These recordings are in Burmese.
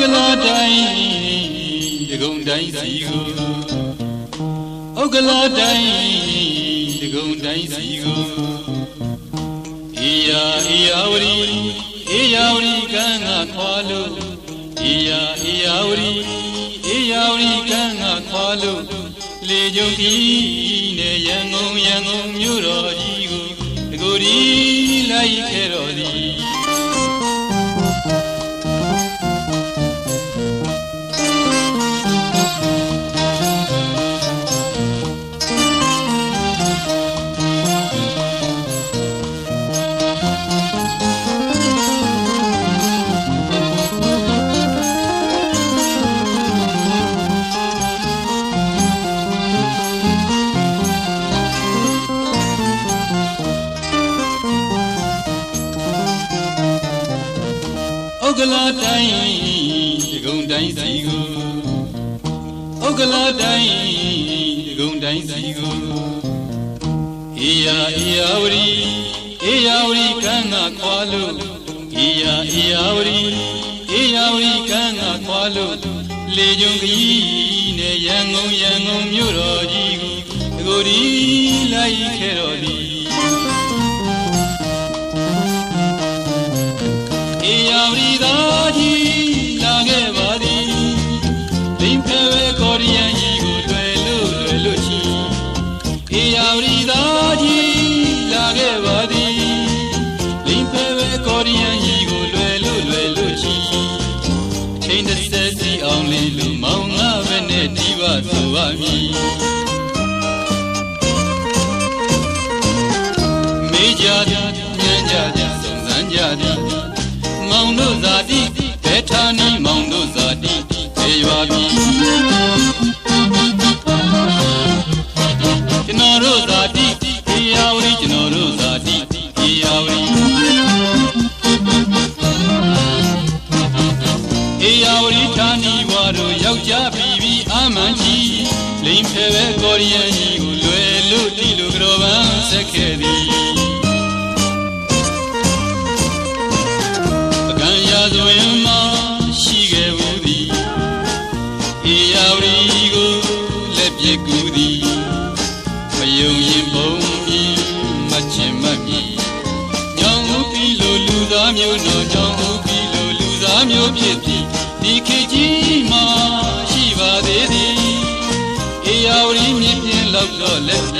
ကလာတိုင်းတကုံတိုင်းစီကိုဥက္ကလာတိုင်းတကုံတိုင်းစီကိုအေယာအေယာဝရီအေယာဝရီကံကခွာလို့အေယာအေယာဝရီအေယာဝရီကံကခွာလို့လေကြုံကြီးနဲ့ရန်ကုန်ရန်ကုန် ကလာတိုင်းဒဂုံတိုင်းစီကိုဥက္ကလာတိုင်းဒဂုံတိုင်းစီကိုအေယာအေယာဝရီအေယာဝရီကံကခွာလို့အေယာအေယာဝရီအေယာဝရီကံကခွာလို့လေကြုံကြီးနဲ့ရန်ကုန်ရန်ကုန်မြို့တော်ကြီးကိုတကိုယ်ဒီလိုက်ခဲ့တော်သ ချိန်တစ်ဆက်စီအောင်လေးလူမောင်ငါပဲနဲ့ဒီပါဆိုပါမည်မေးကြသည်ညံ့ကြသည်စုံစမ်းကြသည်မောင်တို့ဇာတိဘယ်ဌာနီမောင်တို့ဇာတိဘယ်ရွာပြီကျွန်တော်တို့ဇာတိ ကော်ရီယန်ကြီးကိုလွယ်လို့တီလိုကြောပန်းဆက်ခဲ့သည်ဆိုရင်မှရှိခဲ့ဘူးသည်အေယာဝတီကိုလက်ပြကူသည်မယုံရင်ဘုံပြီးမချင်မမြည်ညောင်ဦးပြီးလိုလူသားမျိုးတော်ညောင်ဦးပြီးလိုလူသားမျိုးဖြစ်ပြီးဒီခေ မြင့်ပြ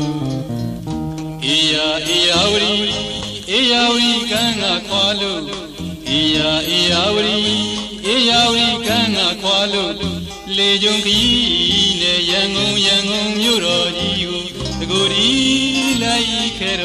ကန်းကခွာလို့အေယာအေယာဝရီအေယာဝရီကန်းကခွာလို့လေကြုံခီးနဲ့ရန်ကုန်ရန်ကုန်မြို့တော်ကြီးကိုတကူဒီလိုက်ခဲ့